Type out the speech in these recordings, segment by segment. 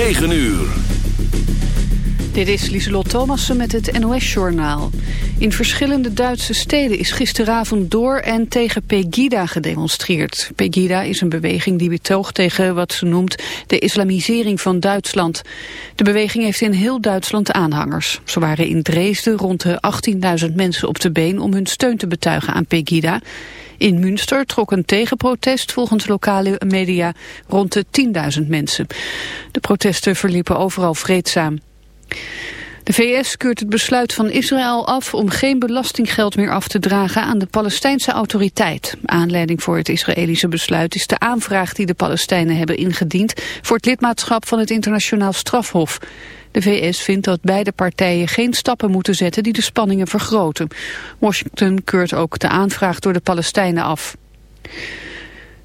9 uur. Dit is Lieselot Thomassen met het NOS-journaal. In verschillende Duitse steden is gisteravond door en tegen Pegida gedemonstreerd. Pegida is een beweging die betoogt tegen wat ze noemt de islamisering van Duitsland. De beweging heeft in heel Duitsland aanhangers. Ze waren in Dresden rond de 18.000 mensen op de been om hun steun te betuigen aan Pegida. In Münster trok een tegenprotest volgens lokale media rond de 10.000 mensen. De protesten verliepen overal vreedzaam. De VS keurt het besluit van Israël af om geen belastinggeld meer af te dragen aan de Palestijnse autoriteit. Aanleiding voor het Israëlische besluit is de aanvraag die de Palestijnen hebben ingediend voor het lidmaatschap van het internationaal strafhof. De VS vindt dat beide partijen geen stappen moeten zetten die de spanningen vergroten. Washington keurt ook de aanvraag door de Palestijnen af.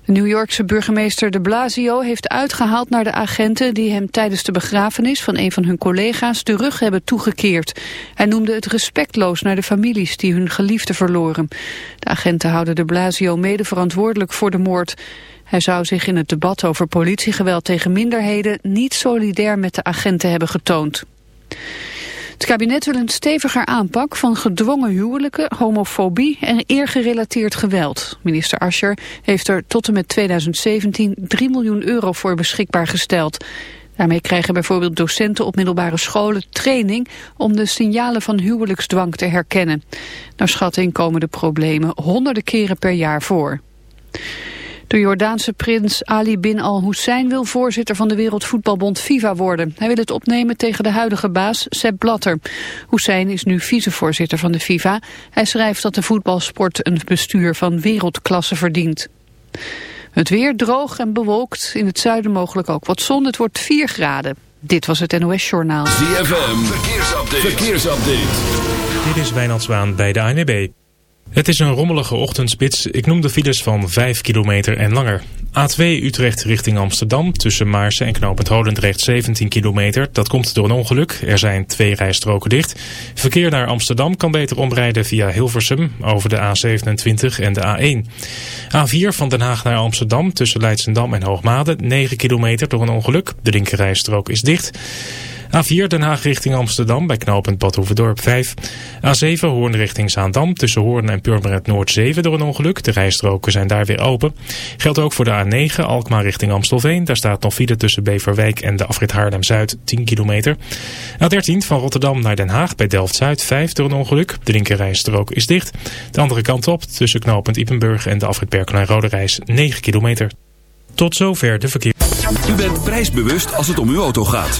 De New Yorkse burgemeester de Blasio heeft uitgehaald naar de agenten die hem tijdens de begrafenis van een van hun collega's de rug hebben toegekeerd. Hij noemde het respectloos naar de families die hun geliefde verloren. De agenten houden de Blasio mede verantwoordelijk voor de moord. Hij zou zich in het debat over politiegeweld tegen minderheden niet solidair met de agenten hebben getoond. Het kabinet wil een steviger aanpak van gedwongen huwelijken, homofobie en eergerelateerd geweld. Minister Ascher heeft er tot en met 2017 3 miljoen euro voor beschikbaar gesteld. Daarmee krijgen bijvoorbeeld docenten op middelbare scholen training om de signalen van huwelijksdwang te herkennen. Naar schatting komen de problemen honderden keren per jaar voor. De Jordaanse prins Ali bin al-Hussein wil voorzitter van de Wereldvoetbalbond FIFA worden. Hij wil het opnemen tegen de huidige baas Sepp Blatter. Hussein is nu vicevoorzitter van de FIFA. Hij schrijft dat de voetbalsport een bestuur van wereldklasse verdient. Het weer droog en bewolkt. In het zuiden mogelijk ook wat zon. Het wordt 4 graden. Dit was het NOS Journaal. ZFM, verkeersupdate. verkeersupdate. Dit is Wijnand Zwaan bij de ANWB. Het is een rommelige ochtendspits. Ik noem de files van 5 kilometer en langer. A2 Utrecht richting Amsterdam tussen Maarsen en knooppunt Holendrecht 17 kilometer. Dat komt door een ongeluk. Er zijn twee rijstroken dicht. Verkeer naar Amsterdam kan beter omrijden via Hilversum over de A27 en de A1. A4 van Den Haag naar Amsterdam tussen Leidsendam en Hoogmade 9 kilometer door een ongeluk. De linkerrijstrook is dicht. A4 Den Haag richting Amsterdam bij knooppunt Badhoevedorp 5. A7 Hoorn richting Zaandam tussen Hoorn en Purmerend Noord 7 door een ongeluk. De rijstroken zijn daar weer open. Geldt ook voor de A9 Alkmaar richting Amstelveen. Daar staat nog file tussen Beverwijk en de afrit Haarlem-Zuid 10 kilometer. A13 van Rotterdam naar Den Haag bij Delft-Zuid 5 door een ongeluk. De linkerrijstrook is dicht. De andere kant op tussen knooppunt Ipenburg en de afrit Berkel Rode Reis 9 kilometer. Tot zover de verkeer. U bent prijsbewust als het om uw auto gaat.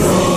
Lord.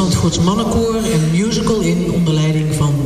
Zandvoorts Mannenkoor en musical in onder leiding van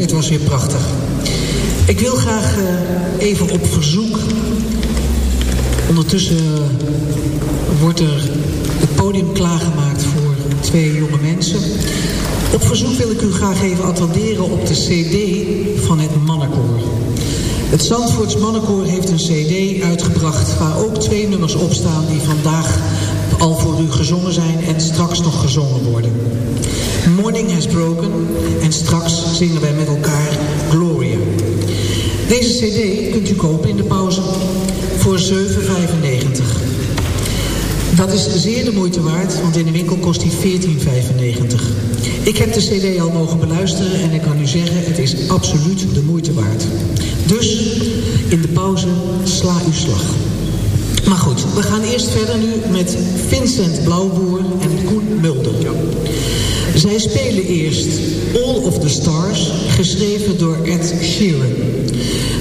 Het was weer prachtig. Ik wil graag uh, even op verzoek. Ondertussen wordt er het podium klaargemaakt voor twee jonge mensen. Op verzoek wil ik u graag even attenderen op de cd van het mannenkoor. Het Zandvoorts Mannenkoor heeft een cd uitgebracht... waar ook twee nummers op staan die vandaag al voor u gezongen zijn... en straks nog gezongen worden. Morning Has Broken en straks zingen wij met elkaar Gloria. Deze cd kunt u kopen in de pauze voor 7,95. Dat is zeer de moeite waard, want in de winkel kost hij 14,95. Ik heb de cd al mogen beluisteren en ik kan u zeggen, het is absoluut de moeite waard. Dus, in de pauze, sla uw slag. Maar goed, we gaan eerst verder nu met Vincent Blauwboer en Koen Mulder. Zij spelen eerst All of the Stars, geschreven door Ed Sheeran.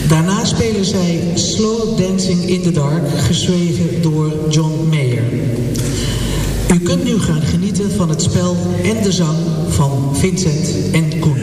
Daarna spelen zij Slow Dancing in the Dark, geschreven door John Mayer. U kunt nu gaan genieten van het spel en de zang van Vincent en Koen.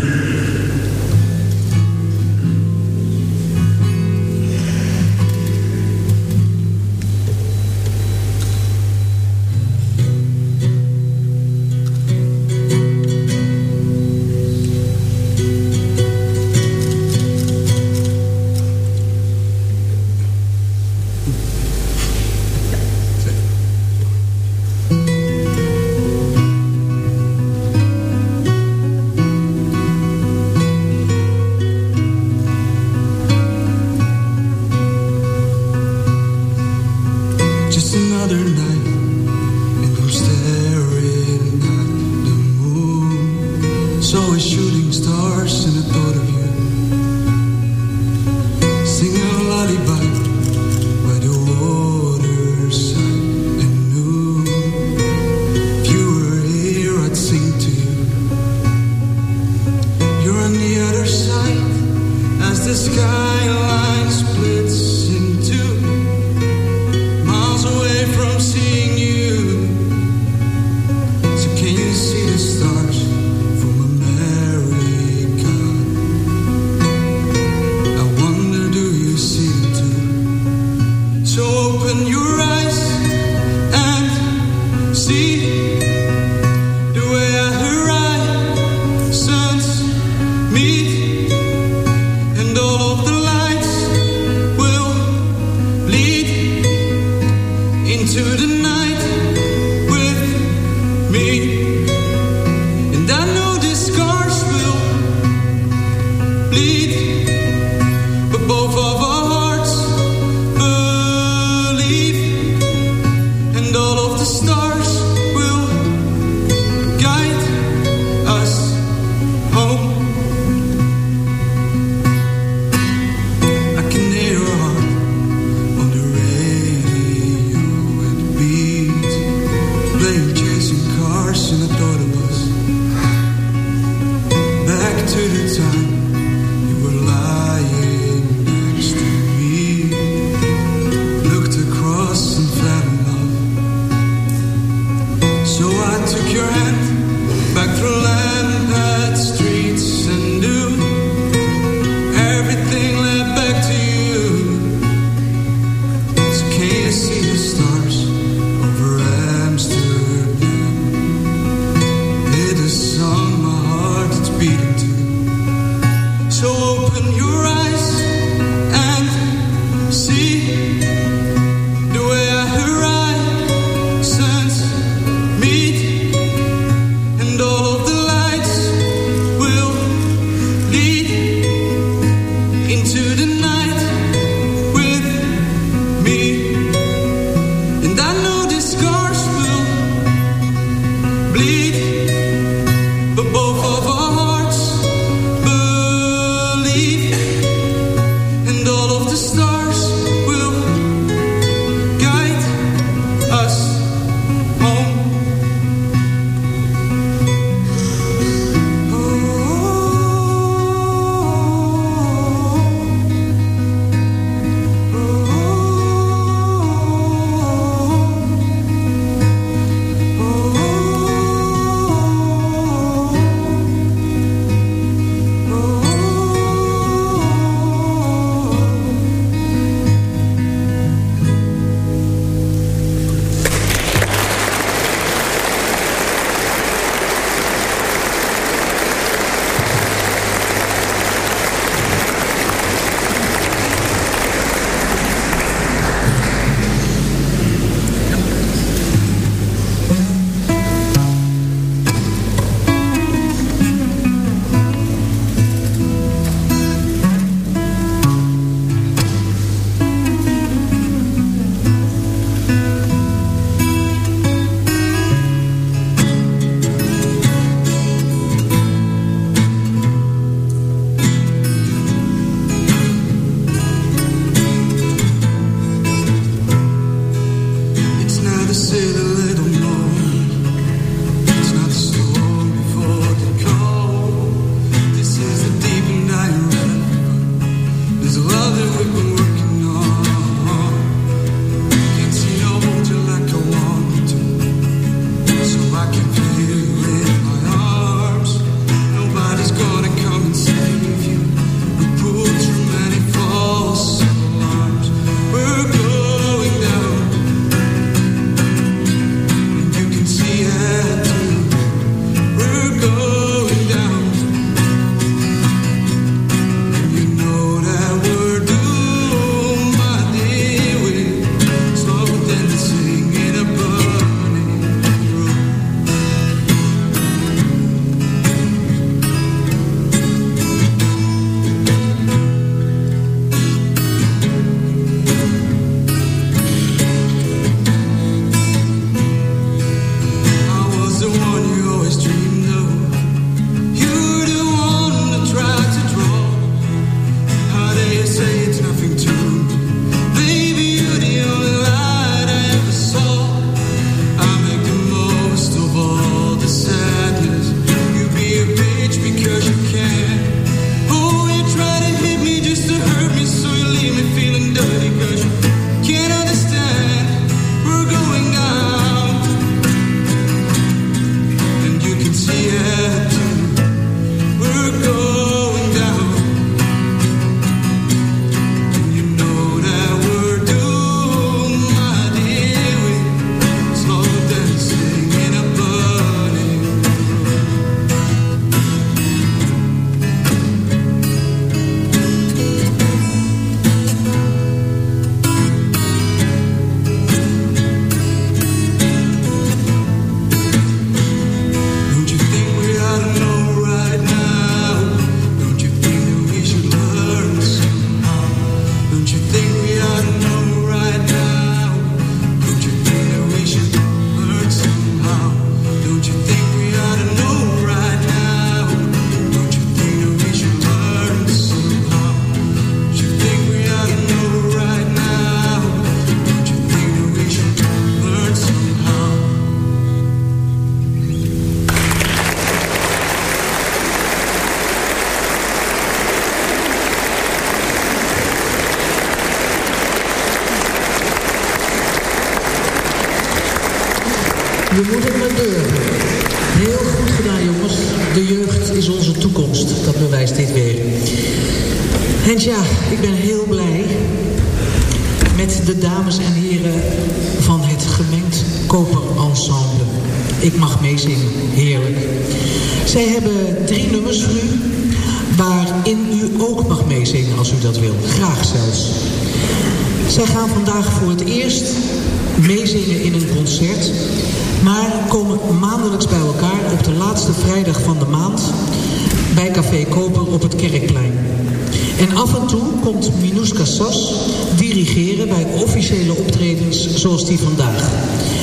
Sas dirigeren bij officiële optredens zoals die vandaag.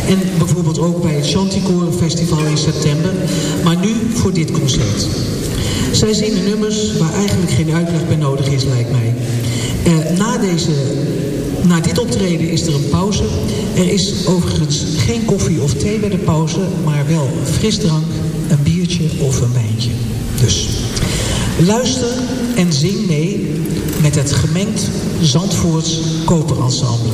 En bijvoorbeeld ook bij het Chanticore Festival in september, maar nu voor dit concert. Zij zingen nummers waar eigenlijk geen uitleg bij nodig is, lijkt mij. Eh, na, deze, na dit optreden is er een pauze. Er is overigens geen koffie of thee bij de pauze, maar wel frisdrank, een biertje of een wijntje. Dus... Luister en zing mee met het gemengd Zandvoorts koperensemble.